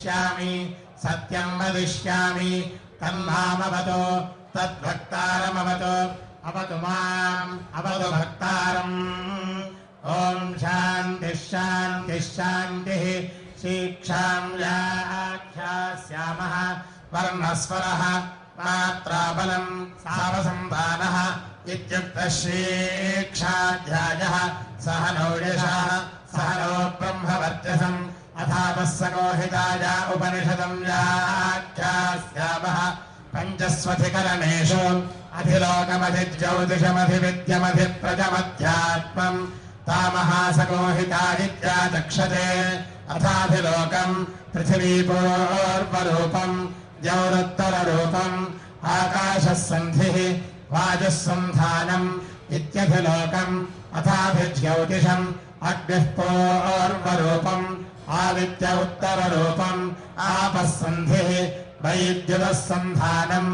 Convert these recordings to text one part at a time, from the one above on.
वदिष्यामि सत्यम् वदिष्यामि तन्मामवतु तद्भक्तारमवतु। अवतु माम् अवतु भक्तारम्। ॐ शान्तिः शान्तिः याख्यास्यामः वर्णस्वरः मात्राबलम् सावसन्धानः इत्युक्तः श्रीक्षाध्यायः। सह नौयशः सह नो ब्रह्मवर्चसम् अथापस्सगोहिताय उपनिषदम् याख्यास्यामः पञ्चस्वधिकरणेषु अधिलोकमधिज्यौतिषमधिविद्यमधिप्रजमध्यात्मम् तामहासगोहितादित्याचक्षते अथाधिलोकम् पृथिवीपूर्वरूपम् द्यौरुत्तररूपम् आकाशः सन्धिः वायुः सन्धानम् इत्यधिलोकम् अथाभिज्यौतिषम् अग्निः पूर्वरूपम् आदित्य उत्तररूपम् आपः सन्धिः वैद्युतः सन्धानम्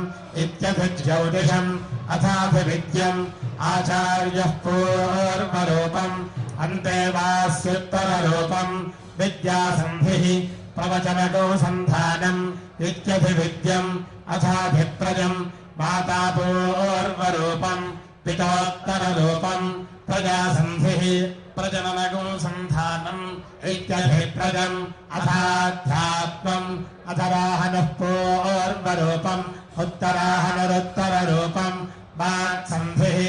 अथाभिविद्यम् आचार्यः पूर्वरूपम् अन्ते वास्युत्तररूपम् विद्यासन्धिः प्रवचनगो सन्धानम् इत्यभिविद्यम् अथाभिप्रजम् माता पूर्वरूपम् पितोत्तररूपम् प्रजासन्धिः प्रजननगो सन्धानम् इत्यभिप्रजम् अथाध्यात्मम् अथराहनः पूर्वरूपम् उत्तराहनरुत्तररूपम् वाक्सन्धिः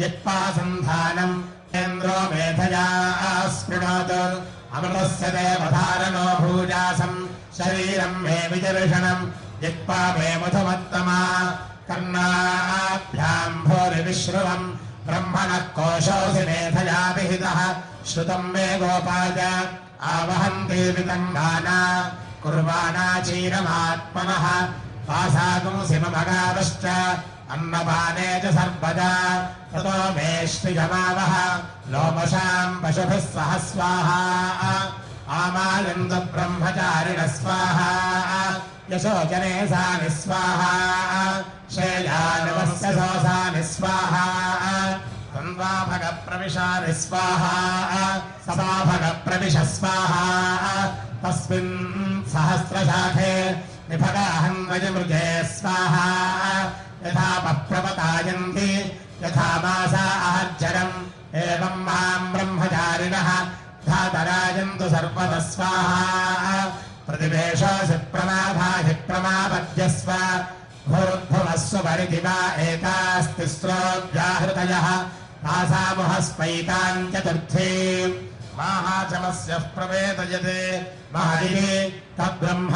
जिह्वासन्धानम् केन्द्रो मेधया स्पृणोतु अमृतस्य देवधारणो भूजासम् शरीरम् मे विदर्शनम् जिह्वा मे मधुमत्तमा कर्णाभ्याम् भूरिविश्रुवम् ब्रह्मणः कोशोऽसि मेधया श्रुतम् मे गोपाय आवहन्ति वितङ्गाना। कुर्वाणा चीरमात्मनः। अन्नपाने च सर्वदा। ततो मे लोमशाम् पशुभिः सह स्वाहा आमायन्द ब्रह्मचारिण स्वाहा यशोचने सा निस्वाहा। शैलानवस्य सोसा निस्वाहा। तन्वाभग प्रविशा निस्वाहा सभाभग प्रविश स्वाहा तस्मिन् सहस्रशाखे निभगाहं गजमृगे स्वाहा। यथा प्रपतायन्ति यथा मासा आहज्जरम् एवम् माम् ब्रह्मचारिणः धातराजन्तु सर्वतः स्वाहा। प्रतिवेशोऽसि प्रमाधाहि प्रमापद्यस्व भूर्भुवस्व परिधि वा एतास्तिस्रोऽव्याहृतयः तासामुहस्पैताम् चतुर्थी। माहाचमस्य प्रवेदयते। महदिः तद्ब्रह्म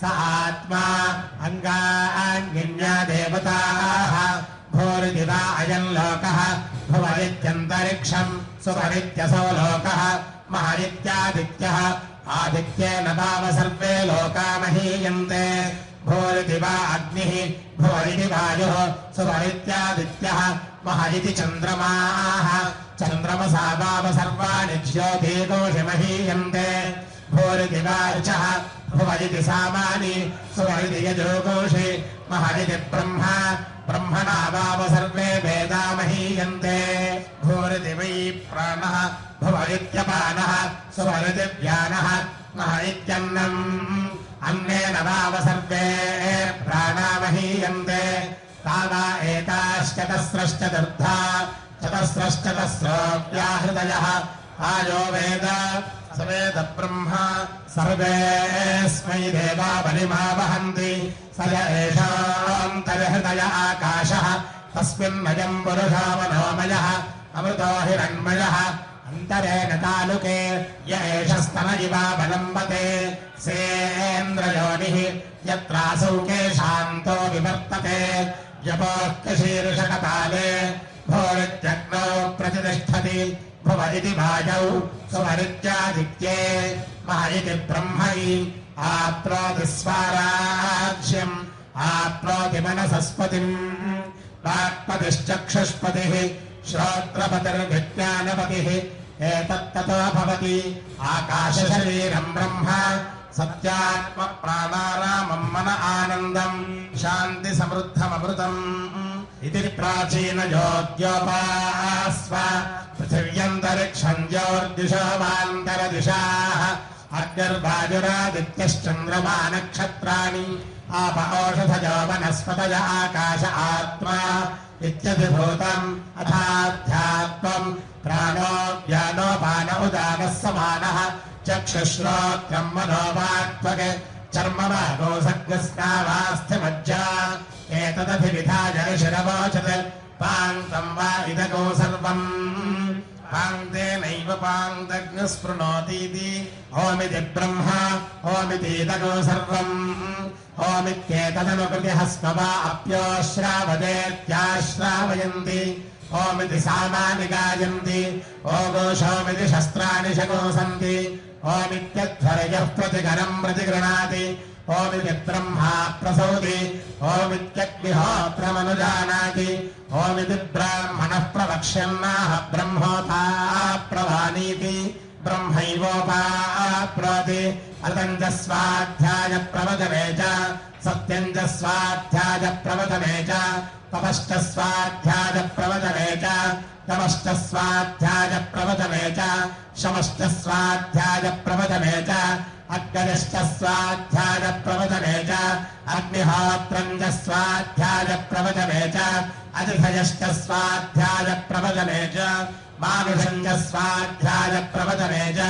स आत्मा अङ्गाङ्गिन्या देवताः। भूरिति वा अयम् लोकः भुवरित्यन्तरिक्षम् सुवरित्यसौ लोकः। महरित्यादित्यः आदित्येन सर्वे लोका महीयन्ते। भूरिति वा अग्निः भुवरिति वायुः महरिति चन्द्रमाः चन्द्रमसा वाव सर्वाणि ज्योतिकोशि महीयन्ते भूरिति वाचः भुवरिति सामानि सुवरिति यजोकोशि महरिति ब्रह्मा ब्रह्मणा वाव सर्वे वेदा महीयन्ते भूरिति वै प्राणः भुवरित्यपानः सुवरिति व्यानः महरित्यन्नम् अन्नेन वाव सर्वे प्राणा महीयन्ते तावा एताश्चतस्रश्चतुर्धा चतस्रश्चतस्रोऽव्याहृदयः आयो वेद, स वेद ब्रह्म। सर्वेऽस्मै देवा बलिमा वहन्ति। स य एषान्तर्हृदय आकाशः। तस्मिन्मयम् पुरुषो मनोमयः। अमृतो हिरण्मयः। अन्तरेण तालुके य एष स्तन इवा बलम्बते। सेन्द्रयोनिः यत्रासौ केशान्तो विवर्तते। यपोक्तशीर्षकपाले भोरित्यग्नौ प्रतिष्ठति भुव इति वायौ सुवरित्यादित्ये मह इति ब्रह्मै आप्नोति स्वाराज्यम् आप्नोति वाक्पतिश्चक्षुष्पतिः श्रोत्रपतिर्विज्ञानपतिः एतत्ततो भवति आकाशशरीरम् ब्रह्म सत्यात्मप्राणारामम् मन आनन्दम् शान्तिसमृद्धममृतम् इति प्राचीनयोद्योपास्व पृथिव्यन्तरिक्षम् ज्योर्दिशो वान्तरदिशाः अग्निर्वायुरादित्यश्चन्द्रमा नक्षत्राणि आप ओषधयो वनस्पतय आकाश आत्मा इत्यभिभूतम् अथाध्यात्मम् प्राणो व्यानोपान उदानः समानः चक्षुश्रोत्रम् मनोवाक्त्वक् चर्मवागो सग्स्नावास्थ्यमज्जा एतदभिविधाय शिरवोचत् पान्तम् वा इदगो सर्वम्। पाङ्क्तेनैव पाङ्क्तज्ञस्पृणोतीति। ओमिति ब्रह्मा ओमितीदगो सर्वम्। ओमित्येतदनुकृतिः स्म वा अप्योश्रावदेत्याश्रावयन्ति। ओमिति सामानि गायन्ति। ओगोषोमिति शस्त्राणि शगोसन्ति ओमित्यध्वरयः प्रतिकरम् प्रतिगृणाति ओमिति ब्रह्मा प्रसौति। ओमित्यग्निहोत्रमनुजानाति। ओमिति ब्राह्मणः प्रवक्ष्यन्नाह ब्रह्मोता प्रवानीति ब्रह्मैवोपाप्नोति अतम् అతంజ స్వాధ్యాయ ప్రవదమే చ సత్యంజ స్వాధ్యాయ ప్రవదమే చ తపశ్చ స్వాధ్యాయ ప్రవదమే చ తమశ్చ స్వాధ్యాయ ప్రవదమే చ శమశ్చ స్వాధ్యాయ ప్రవదమే చ అగ్నిశ్చ స్వాధ్యాయ ప్రవదమే చ అగ్నిహోత్రంజ స్వాధ్యాయ ప్రవదమే చ అతిథయశ్చ స్వాధ్యాయ ప్రవదమే చ మానుషంజ స్వాధ్యాయ ప్రవదమే చ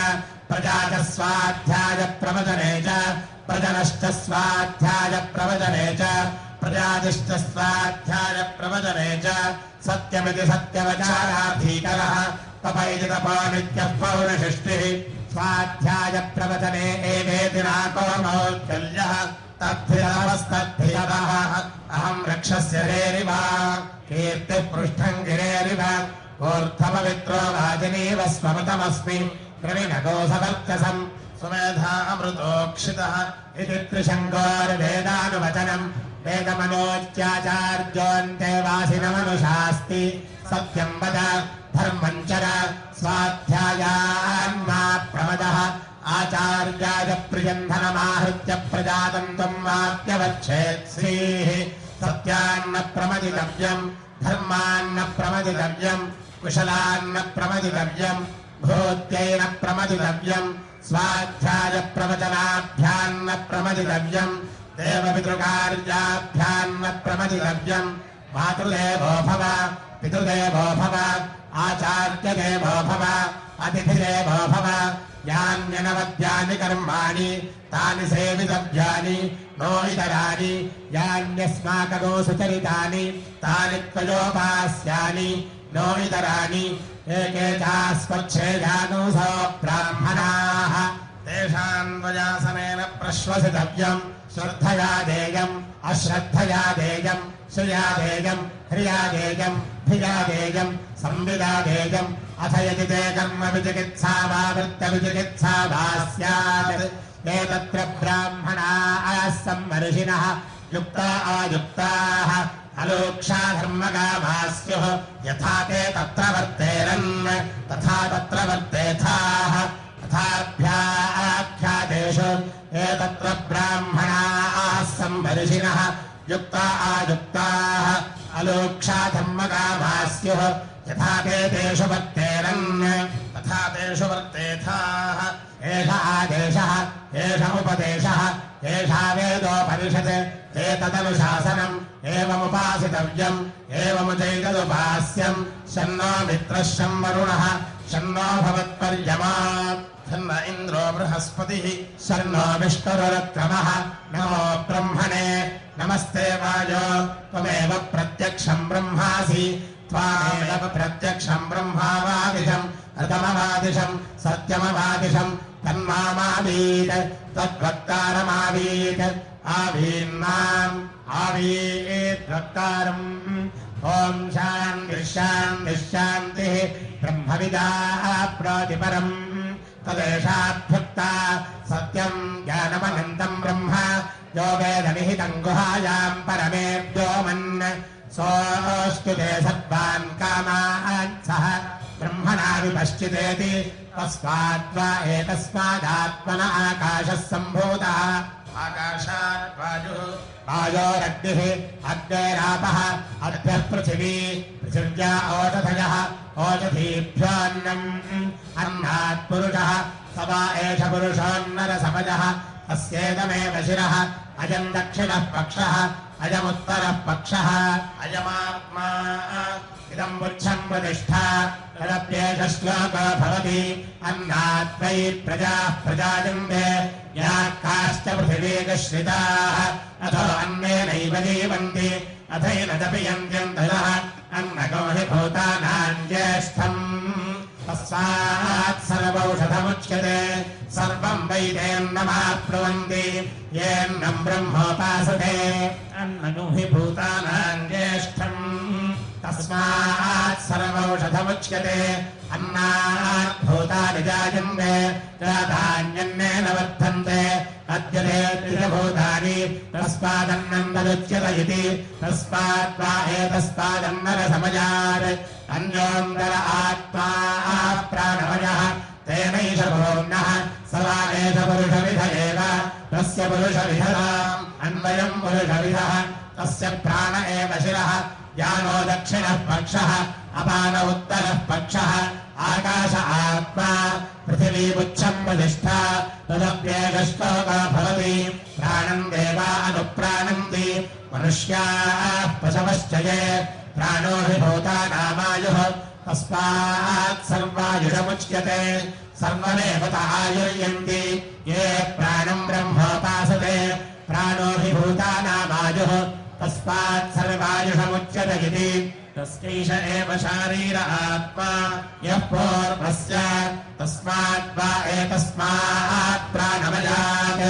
स्वाध्याय प्रवचने च प्रजनश्च स्वाध्याय प्रवचने च प्रजातिश्च स्वाध्याय प्रवचने च, सत्यमिति सत्यवचाराधीकरः तपैति तपो नित्यः पौरशिष्टिः स्वाध्याय प्रवचने एवेति नाको मौद्गल्यः तद्धिरवस्तद्धिरवः अहम् रक्षस्य रेरिव कीर्तिः पृष्ठम् गिरेरिव, ऊर्ध्वपवित्रो वाजिनीव स्वमतमस्मि प्रविनगोसवर्चसम् सुमेधा अमृतोक्षितः इति त्रिशङ्कोर्वेदानुवचनम्। वेदमनोच्चाचार्योऽन्ते वासिनमनुशास्ति। सत्यम् वद धर्मम् चर, स्वाध्यायान्मा प्रमदः। आचार्याय प्रियन्धनमाहृत्य प्रजातन्तम् वाक्यवच्छेत् श्रीः। सत्यान्न प्रमदितव्यम्, धर्मान्न प्रमदितव्यम्, कुशलान्न प्रमदितव्यम्। भूत्यैन प्रमदितव्यम्। स्वाध्याय प्रवचनाभ्यान्न प्रमदितव्यम्। देवपितृकार्याभ्यान्न प्रमदितव्यम्। मातृदेवो भव, पितृदेवो भव, आचार्यदेवो भव, अतिथिदेवो भव। यान्यनवद्यानि कर्माणि, तानि सेवितव्यानि नो इतराणि यान्यस्माकगो सुचरितानि तानि त्वयोपास्यानि नो इतराणि एके चास्मच्छेजानुसो ब्राह्मणाः तेषाम् त्वयासनेन प्रश्वसितव्यम्। श्रद्धया देयम्, अश्रद्धया देयम्, श्रिया देयम्, ह्रिया देयम् धिया देयम्, संविदा देयम्। अथ यदि ते कर्म विचिकित्सा वा वृत्तविचिकित्सा वा स्यात्। ते तत्र ब्राह्मणाः सम्मर्षिणः युक्ता आयुक्ताः। अलोक्षा धर्मगाभा स्युः यथा ते तत्र वर्तेरन्, तथा तत्र वर्तेथाः तथाभ्याख्यातेषु ये तत्र ब्राह्मणाः सम्भर्षिणः युक्ता आयुक्ताः अलोक्षा धर्मगाभा स्युः यथा ते तेषु वर्तेरन्, तथा तेषु वर्तेथाः, एष आदेशः, एष उपदेशः, एषा वेदोपनिषत्, एतदनुशासनम्। एवमुपासितव्यम् एवमुचैतदुपास्यम् शन्नो मित्रः शं वरुणः शन्नो भवत्पर्यमा शन्न इन्द्रो बृहस्पतिः शन्नो विष्णुरुक्रमः नमो ब्रह्मणे, नमस्ते वायो त्वमेव प्रत्यक्षम् ब्रह्मासि। त्वामेव प्रत्यक्षम् ब्रह्मावादिशम् रतमवादिशम् सत्यमवादिशम् तन्मामावीत् तद्वक्तारमावीत् आवीन्नाम्। आवी ॐ ओम् शाम् निःशाम् निःशान्तिः ब्रह्मविदाप्रातिपरम् तदेषाभ्युक्ता सत्यम् ज्ञानमनन्तम् ब्रह्म। यो गुहायाम् तङ्गुहायाम् परमे व्योमन् सोऽस्तु ते सद्वान् कामान् सः ब्रह्मणा विपश्चितेति तस्माद्वा एतस्मादात्मन आकाशः सम्भूतः। आकाशात् वायुः वायोरग्निः अग्नेरापः अग्निः पृथिवी पृथिव्या ओषधयः ओषधीभ्योऽन्नम् अन्नात् पुरुषः स स वा एष पुरुषोन्नरसमजः तस्येदमेव शिरः। अयम् दक्षिणः पक्षः अयमुत्तरः पक्षः। अयमात्मा इदम् पुच्छम् प्रतिष्ठा तदप्येष श्लोको भवति। अन्नाद्वै प्रजाः प्रजाजन्ते याः काश्च पृथिवीकश्रिताः अथो अन्नेनैव जीवन्ति, अथैनदपि यन्त्यन्तरः अन्नगो हि भूतानाम् ज्येष्ठम्। तस्मात् सर्वौषधमुच्यते, सर्वम् वैदेन्नमाप्नुवन्ति। येन्नम् ब्रह्मोपासते। अन्नगो हि भूतानाम् तस्मात् सर्वौषधमुच्यते। अन्नात् भूतानि जायन्ते जाधान्यन्नेन वर्धन्ते। अद्यते त्रिभूतानि तस्मादन्नम् तदुच्यत इति तस्मात् वा एतस्मादन्नरसमयात् अन्योन्दर आत्मा तेनैष भोम्नः स वा एष पुरुषविध एव तस्य पुरुषविधताम् अन्वयम् पुरुषविधः। तस्य प्राण एव शिरः। यानो दक्षिणः पक्षः, अपान उत्तरः पक्षः, आकाश आत्मा पृथिवीपुच्छम् प्रतिष्ठा तदप्येकश्लोको भवति, प्राणम् देवा अनुप्राणन्ति, मनुष्याः पशवश्च ये प्राणो हि भूतानामायुः तस्मात् सर्वायुषमुच्यते सर्वमेव त आयुर्यन्ति, ये प्राणम् ब्रह्मोपासते प्राणो हि भूतानामायुः तस्मात् सर्वायुषमुच्यत इति तस्यैष एव शारीर आत्मा, यः पूर्वस्य। तस्मात् वा एतस्मात् प्राणमयात्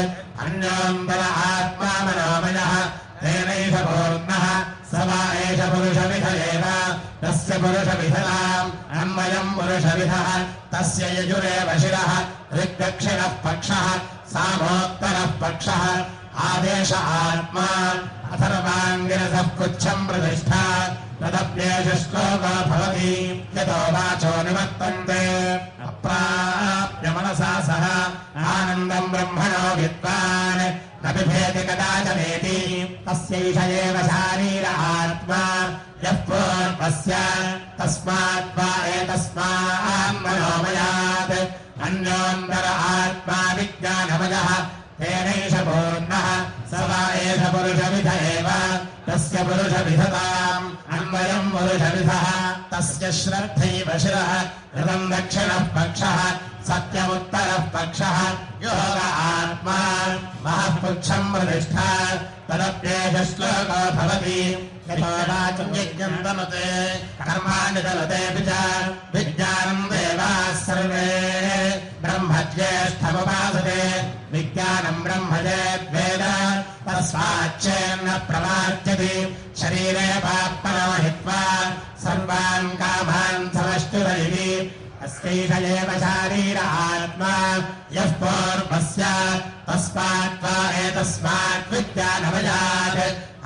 अन्योन्दर आत्मा मनोमयः, तेनैष पूर्णः। स वा एष पुरुषविध एव। तस्य पुरुषविधताम् अन्वयम् पुरुषविधः। तस्य यजुरेव शिरः, ऋग्दक्षिणः पक्षः, सामोत्तरः पक्षः। आदेश आत्मा अथर्वाङ्गिरसः पुच्छम् प्रतिष्ठा तदप्येष श्लोको भवति यतो वाचो निवर्तन्ते। अप्राप्य मनसा सह आनन्दम् ब्रह्मणो विद्वान्। न बिभेति कदाचनेति तस्यैष एव शारीर आत्मा। यः पूर्वस्य मनोमयात्। अन्योन्दर आत्मा विज्ञानमयः तेनैष पूर्णः स वा एष पुरुषविध एव तस्य पुरुषविधताम् अन्वयम् पुरुषविधः तस्य श्रद्धैव शिरः ऋतम् दक्षिणः पक्षः, सत्यमुत्तरः पक्षः। योग आत्मा महःपुच्छम् प्रतिष्ठा तदप्येष श्लोको भवति। यज्ञम् दमते कर्माणि दलतेऽपि च विज्ञानम् देवाः सर्वे। ब्रह्मज्येष्ठमुपासते विज्ञानम् ब्रह्म चेद्वेद तस्माच्चेन्न प्रमाच्यति शरीरे पाप्पनो हित्वा सर्वान् कामान् समष्टुर इति अस्यैष एव शारीर आत्मा, यः पूर्वस्य तस्मात् वा एतस्मात् विद्यानवयात्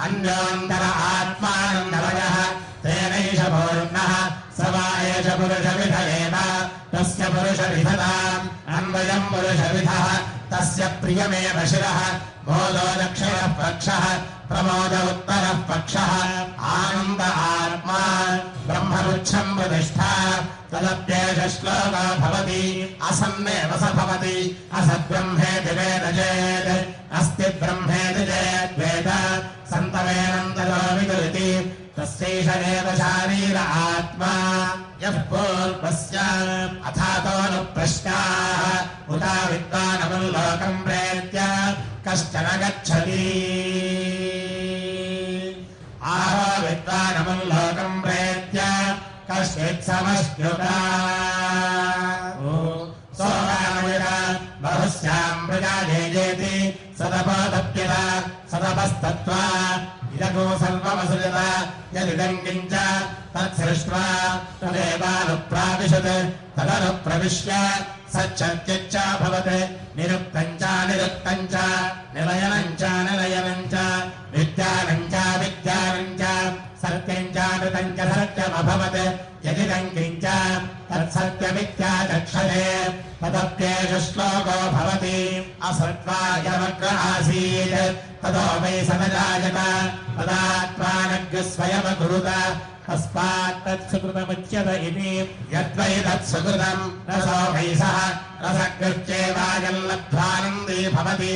अन्योन्दर आत्मानन्दवयः तेनैष पूर्णः, स वा एष पुरुषविध एव तस्य पुरुषविधताम्, अन्वयम् पुरुषविधः। तस्य प्रियमेव शिरः मोदो दक्षिणः पक्षः, प्रमोद उत्तरः पक्षः। आनन्द आत्मा ब्रह्मवृक्षम् प्रतिष्ठा तदप्येष श्लोको भवति असन्नेव स भवति। असद्ब्रह्मेति वेद चेत् अस्ति ब्रह्मेति चेद्वेद सन्तमेनन्तरो विदुरिति तस्यैष एव शारीर आत्मा। यः पूर्वस्य अथातो न प्रश्नाः उदा विद्वानमल्लोकम् प्रेत्य कश्चन गच्छति। आह विद्वानमुल्लोकम् प्रेत्य कश्चित्समशुता सोपानय बहुस्याम् प्रजाजेजेति यजेति सतपोदप्य इदगो सर्वमसृजत यदिदम् किञ्च तत्सृष्ट्वा तदेवानुप्राविशत्, तदनुप्रविश्य सच्चत्यच्चाभवत् निरुक्तम् च निरुक्तम् च, निलयनम् च निलयनम् च, विद्यानम् च विद्यानम् च, सत्यम् च नृतम् च, सत्यमभवत्। यदिदम् किञ्च, तत्सत्यमित्याचक्षते, तदप्येष श्लोको भवति। सर्वायमग्र आसीत् ततो वै सनजायत तदा त्वानग्रस्वयमकुरुत तस्मात् तत्सुकृतमुच्यत इति यद्वै तत्सुकृतम् रसो वै सः। रसकृत्येवायल्लब्ध्वानन्दी भवति।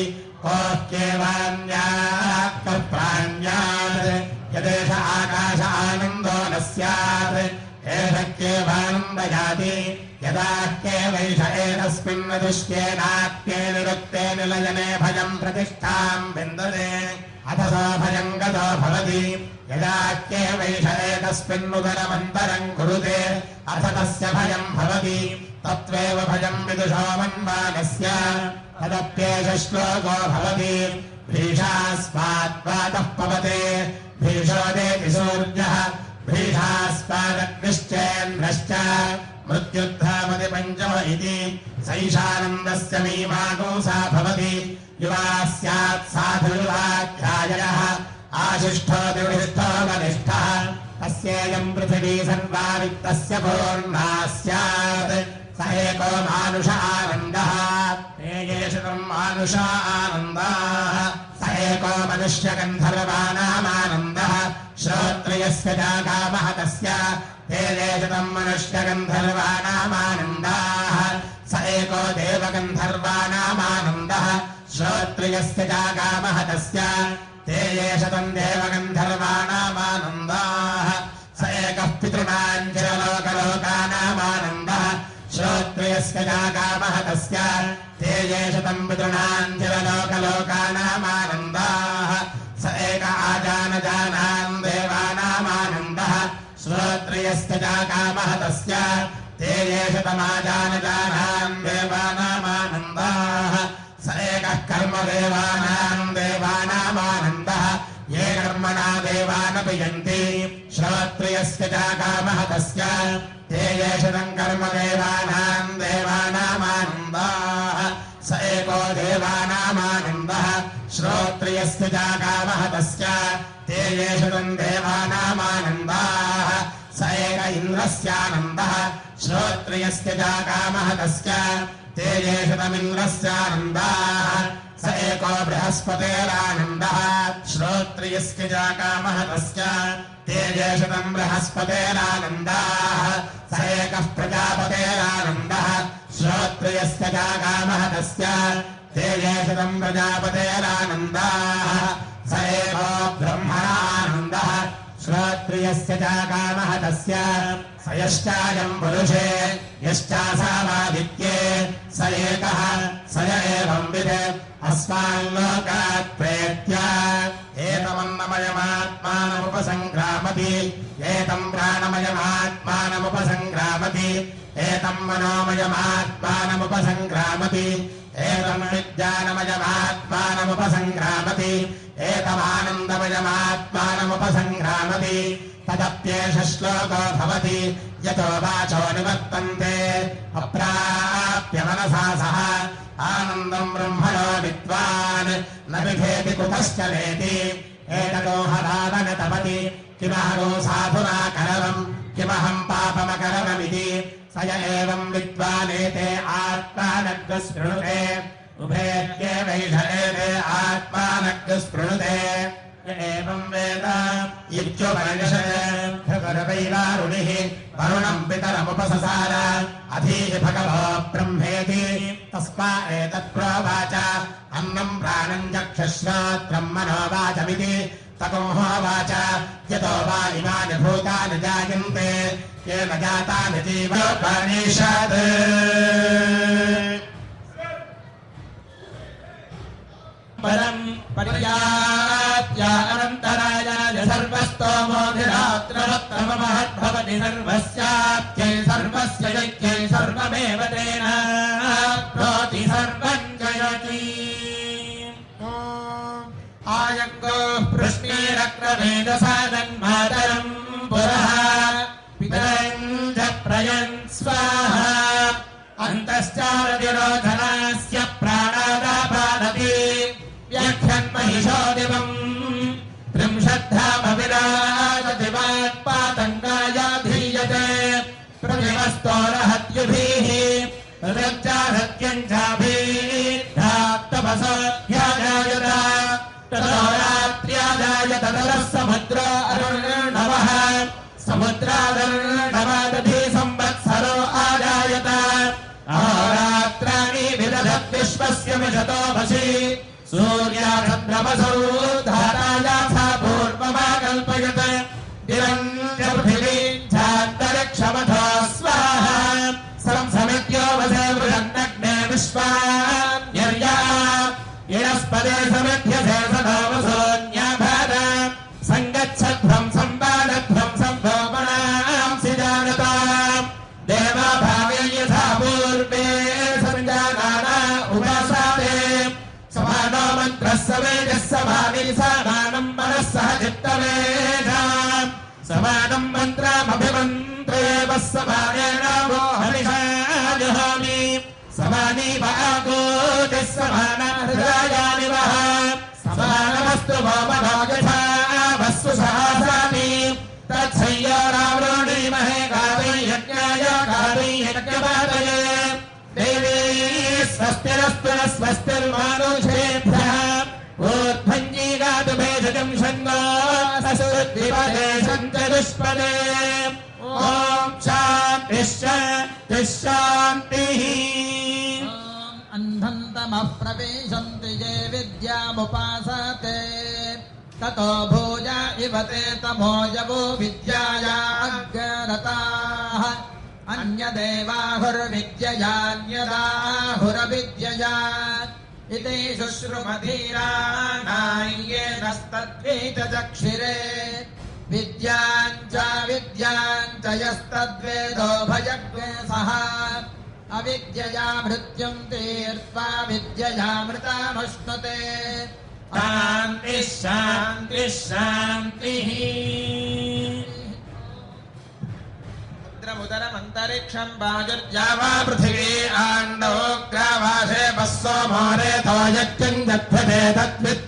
एतस्मिन्नुदरमन्तरम् कुरुते। अथ तस्य भयम् भवति। तत्त्वेव भयम् विदुषो मन्वानस्य तदप्येष श्लोको भवति। भीषास्माद्वातः पवते। भीषोदेति सूर्यः। भीषास्मादग्निश्चेन्द्रश्च मृत्युद्धामति पञ्चम इति। सैषानन्दस्य मीमागोसा भवति। युवा स्यात् साधुयुवाध्यायः आशिष्ठो दिविष्ठो वनिष्ठः तस्येयम् पृथिवी सर्वावित्तस्य पूर्णा स्यात् स एको मानुष आनन्दः। ते येषु तम् मानुष आनन्दाः। स एको मनुष्यगन्धर्वाणामानन्दः। श्रोत्रयस्य जागामः तस्य। ते येषु तम् मनुष्यगन्धर्वाणामानन्दाः। स एको देवगन्धर्वाणामानन्दः। श्रोत्रयस्य जागामः तस्य। ते येष तम् देवगन्धर्वाणामानन्दाः। एकः श्रोत्रयस्य जागामः तस्य ते येष तम् पितॄणाञ्जलोकलोकानामानन्दाः स एक आजानजानाम् देवानामानन्दः श्रोत्रयस्य जागामः तस्य ते येष तमाजानजानाम् देवानामानन्दाः स एकः कर्मदेवानाम् देवानामानन्दः ये कर्मणा देवानपयन्ति श्रोत्रियस्य जागामः तस्य ते येषदम् कर्मदेवानाम् देवानामानन्दाः। स एको देवानामानन्दः। श्रोत्रियस्य जागामः तस्य ते येषदम् देवानामानन्दाः। स एक इन्द्रस्यानन्दः। श्रोत्रियस्य जागामः तस्य ते येषदमिन्द्रस्यानन्दाः स एको बृहस्पतेरानन्दः। श्रोत्रियस्य जाकामः तस्य ते येषदम् बृहस्पतेरानन्दाः स एकः प्रजापतेरानन्दः श्रोत्रियस्य जाकामः तस्य। ते येषदम् प्रजापतेरानन्दाः स एको ब्रह्मणानन्दः। श्रोत्रियस्य जाकामः तस्य। स यश्चायम् पुरुषे यश्चासावादित्ये स एकः, स विद। अस्माल्लोकात् प्रेत्य। एतमन्नमयमात्मानमुपसङ्क्रामति एतम् प्राणमयमात्मानमुपसङ्क्रामति एतम् मनोमयमात्मानमुपसङ्क्रामति एतम् विज्ञानमयमात्मानमुपसङ्क्रामति एतमानन्दमयमात्मानमुपसङ्क्रामति तदप्येष श्लोको भवति, यतो वाचो निवर्तन्ते। अप्राप्य मनसा सह आनन्दम् ब्रह्मणो विद्वान्। न बिभेति कुतश्च वेति। एततो हरावन तपति किमहरो साधुना करवम् किमहम् पापमकरवमिति। स य एवम् विद्वानेते आत्मानग्रस्पृणुते। एते आत्मानग्रस्पृणुते। एवम् वेद इत्युपनिषद्वैवारुणिः वरुणम् पितरमुपससार अधीः भगवो ब्रह्मेति तस्मा एतत्प्रोवाच अन्नम् प्राणम् चक्षुश्रोत्रम् मनोवाचमिति ततोहोवाच यतो वा इमानि भूतानि जायन्ते येन जातानि जीवोपनिषत्। परम् पर्याप्य अनन्तरायाय सर्वस्तोमोधिरात्रवत्तममहद्भवति सर्वस्याप्यै सर्वस्य यज्ञै सर्वमेव तेन प्रोति सर्वम् जयति आयङ्गो पृष्णीरक्रमेदसादन्मातरम् पुरः पितरम् प्रयन् स्वाहा। अन्तश्चारतिरोधनास्य स्तोरहत्युभिः हृदयञ्चाहत्यञ्चाभिधाप्तपस याजायत ततो ततः समुद्र अरुणवः समुद्रादरुणवदधि संवत्सरो आजायत। विदधत् विश्वस्य विशतो भसि समानि वागोतिः समानानि वः समानमस्तु यथा वस्तु सहसामि तत्संयोरावृणीमहे गावै यज्ञाय गावै यज्ञपादये। देवी स्वस्तिरस्तु न स्वस्तिर्मानुषेभ्यः। ऊर्ध्वञ्जीगातु भेषजम् षण्णो ससुद्विपदे सञ्चतुष्पदे ॐ शान्तिः शान्तिः शान्तिः अन्धन्तमः प्रविशन्ति ये विद्यामुपासते। ततो भूया इव ते तमोजवो विद्याया अग्ररताः अन्यदेवाहुर्विद्ययान्यदाहुरविद्यया। इति शुश्रुमधीराणाय्येनस्तद्वीतचक्षिरे विद्याम् च विद्याम् च यस्तद्वेदो भयग्वे सः अविद्यया मृत्युम् तीर्त्वा विद्ययामृतामश्नुते शान्तिः शान्तिः पृथिवी दध्यते तद्विद्योतते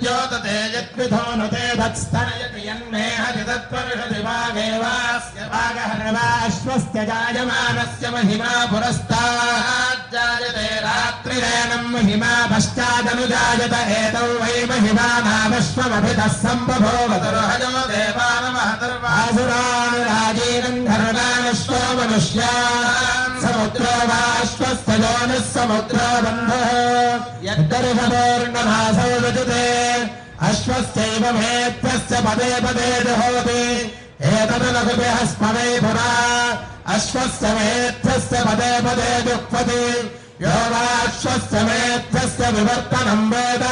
यद्विधो नुते तत्स्तनयति यन्मे हरि तत्त्वविषति वागेवास्य वागहर्वाश्वस्य जायमानस्य महिमा पुरस्ताज्जायते रात्रिरेणम् महिमा पश्चादनुजायत एतौ वै महिमानामश्वमभितः सम्बभोवतरुहजो देवानमहतर्वासुरानुराजीनम् धर्मानश्वो मनुष्यान् समुद्रो वाश्वस्य समुद्रो बन्धः रुजते अश्वस्यैव मेत्यस्य पदे पदे जुहोति एतदनुकृभ्यः स्मरे पुरा अश्वस्य मेध्यस्य पदे पदे जुह्वति यो वाश्वस्य विवर्तनम् वेद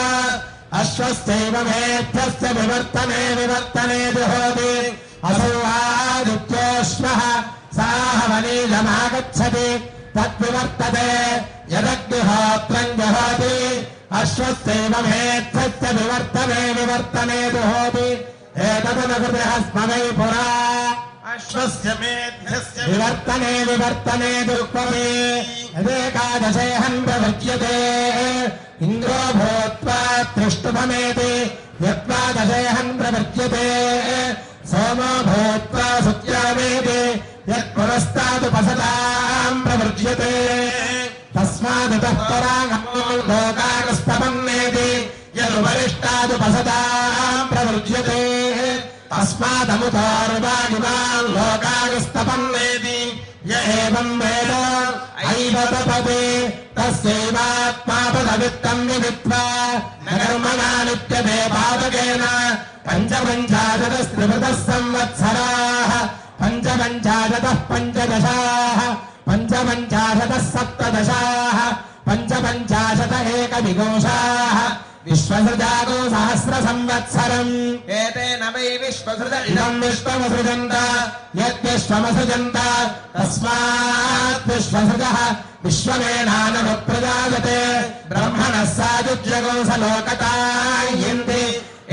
अश्वस्यैव मेध्यस्य विवर्तने विवर्तने जुहोति असौ आदित्योऽश्वः साहवनीलमागच्छति तद्विवर्तते जहोति अश्वस्यैव मेध्यस्य विवर्तने विवर्तने जुहोति एतदनुकृतः स्मरै पुरा। अश्वस्य मेध्यस्य विवर्तने विवर्तने दुःखमे यदेकादशे हन् प्रवर्ज्यते इन्द्रो भूत्वा त्रिष्टुभमेति यद्वादशे हन् प्रवर्ज्यते सोमो भूत्वा सुत्यामेति यत्पुरस्तादुपसताम् प्रवर्ज्यते लोकागस्तपन्नेति यदुपरिष्टादुपसताम् प्रवर्ज्यते तस्मादमुतोर्वाणिमान् लोकागस्तपन्नेति य एवम् वेद ऐव तपते। तस्यैवात्मा विदित्वा न कर्मणा नित्यते पादकेन। पञ्चपञ्चाशतस्त्रिभृतः संवत्सराः। पञ्चपञ्चाशतः पञ्चदशाः। पञ्चपञ्चाशतः सप्तदशाः। पञ्चपञ्चाशत एकविघोषाः विश्वसृजागो सहस्रसंवत्सरम् एतेन वै विश्वसृज इदम् विश्वमसृजन्त यद्विश्वमसृजन्त तस्मात् विश्वसृजः विश्वमेनाननुप्रजायते ब्रह्मणः सायुज्यगोंस लोकतायन्ति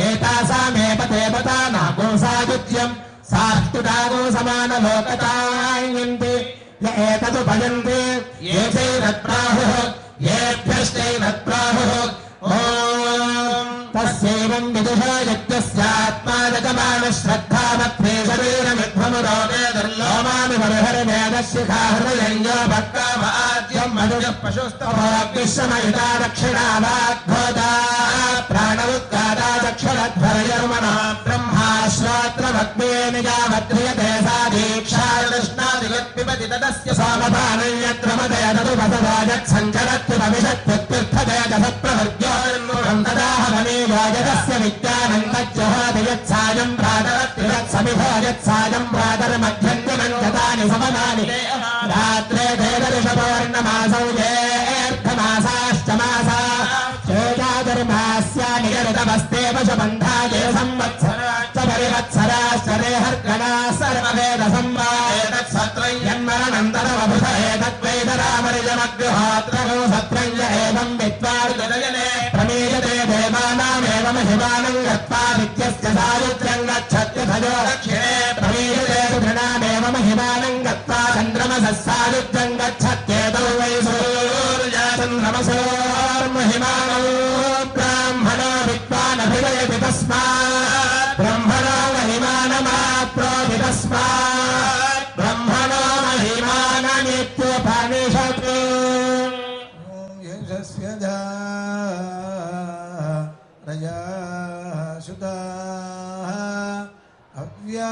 एतासामेव देवता नागोंसायुज्यम् साष्टुडागो समानलोकतायन्ति य एतदुपयन्ति ये चैरत्प्राहुः येभ्यश्चैरत्प्राहुः ॐ तस्यैवम् विदुषा यज्ञस्यात्मा यजमानश्रद्धावत्रे शरीरमिध्वमुरोगे दुर्लोमामि बर्हरमेदशिखा हृदयञ्जो भक्ताभाज्यम् मधुजः पशुस्तभोग्निश्रमयुता दक्षिणा वाग्भोदा प्राणवुद्गादा दक्षिणध्वरयर्मणा ब्रह्मा श्रोत्रभ पद्मेन यावद्रियते सा दीक्षा कृष्णादिगत्पिबति तदस्य सोमपानं यत्र मदे तदुपसराजत्सञ्चरत्युपविशत्युत्तिष्ठदे तदाहमनीयोजतस्य विद्यानं तज्जहोति यत्सायं प्रातरत्रियत्समिधो यत्सायं प्रातर्मध्यन्त्यमञ्जतानि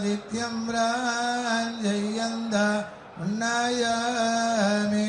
आदित्यं प्राञ्जयन्द उन्नयामि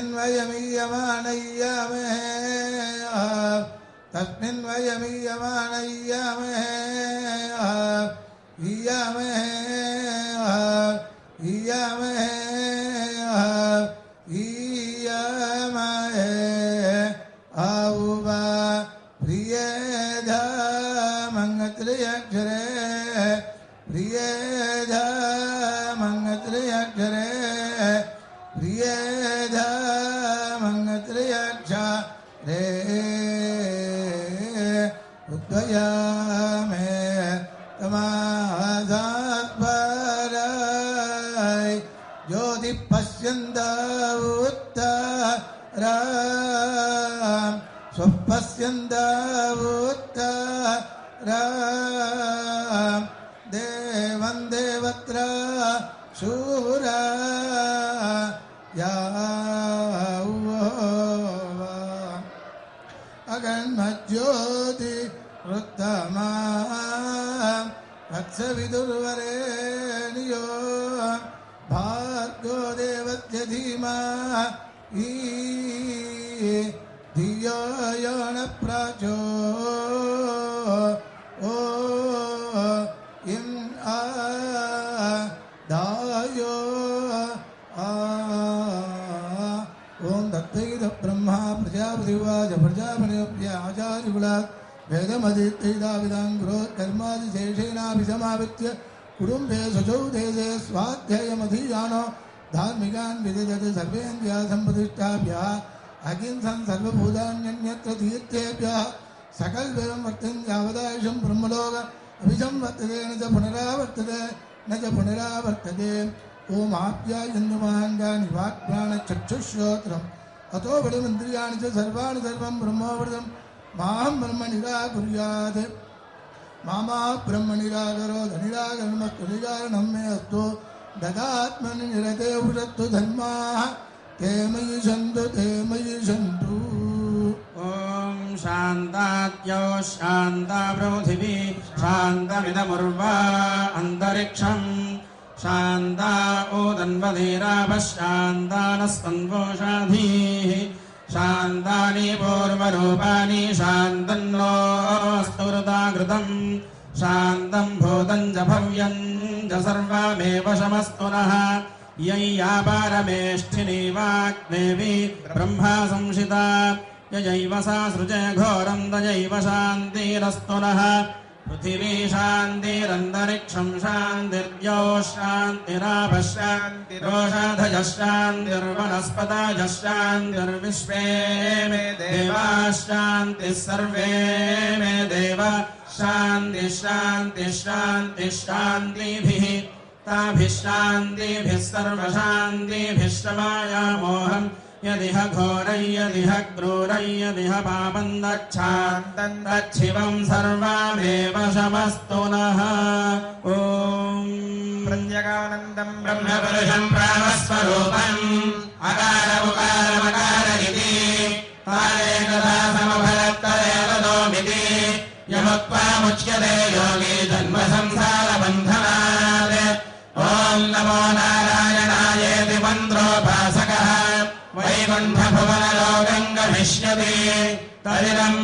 तस्मिन् वयमीयमानय्यामहे तस्मिन् वयमीयमानय्यामहे ईयामहे ईयामहे ईयामहे अगन्मज्योति वृत्तमा वत्सविदुर्वरेण्यो भार्गो देवस्य धीमा ई धियो यो न प्राचो ओ इं आ दायो आ। ॐ ब्रह्मा प्रजापतिवाच प्रजापतिभ्य आचार्यकुलात् वेदमदित्यैदाविदां गुरोत् कर्मादिशेषेणाभिसमावित्य कुटुम्बे शुचौ देशे स्वाध्यायमधीयानो धार्मिकान् विदधति सर्वेन्द्रिया सम्प्रतिष्ठाभ्यः अहिंसन् सर्वभूतान्यन्यत्र तीर्थेभ्यः सकलवेदं वर्तन् यावदायुषं ब्रह्मलोक अभिसंवर्तते न च पुनरावर्तते न च पुनरावर्तते ओमाप्यायन्दुमाङ्गानि वाक्प्राणचक्षुश्रोत्रम् अतो बलिमन्द्रियाणि च सर्वाणि सर्वं ब्रह्मोवृतं। माहं ब्रह्म निराकुर्यात् मामा ब्रह्म निराकरोद निराकरणमस्तु निराकरणं मे अस्तु। ददात्मनि निरते उषत्तु धर्माः। ते मयि सन्तु, ते मयि सन्तु। ॐ शान्ताद्यौ शान्ता पृथिवी शान्तमिदमुर्वा अन्तरिक्षम्। शान्ता शान्तानस्पन्वोषाधीः शान्तानि पूर्वरूपाणि शान्तन्नोऽस्तु हृदाकृतम् शान्तम् भूतम् च भव्यम् च सर्वमेव शमस्तु नः यय्या पारमेष्ठिनी वाग्देवी ब्रह्मा संशिता। ययैव सा सृजे घोरम् तयैव शान्तिरस्तु नः पृथिवी शान्तिरन्तरिक्षम् शान्तिर्द्यौ शान्तिरापः शान्तिरोषधयः शान्तिर्वनस्पतयः शान्तिर्विश्वे मे देवाः शान्तिः सर्वे मे देव शान्तिः शान्तिः ताभिः शान्तिभिः सर्वशान्तिभिः श्रमायामोहम् यदिह घोरै यदिह क्रूरै यदिह पापम् दच्छान्तम् दच्छिवम् सर्वमेव शमस्तु नः। ॐ। प्रत्यगानन्दम् ब्रह्मपुरुषम् प्राणस्वरूपम् अकारमुकारमकार इति तारेकदा समफलत्तदेव नोमिति यमुक्त्वामुच्यते योगी तदिदम्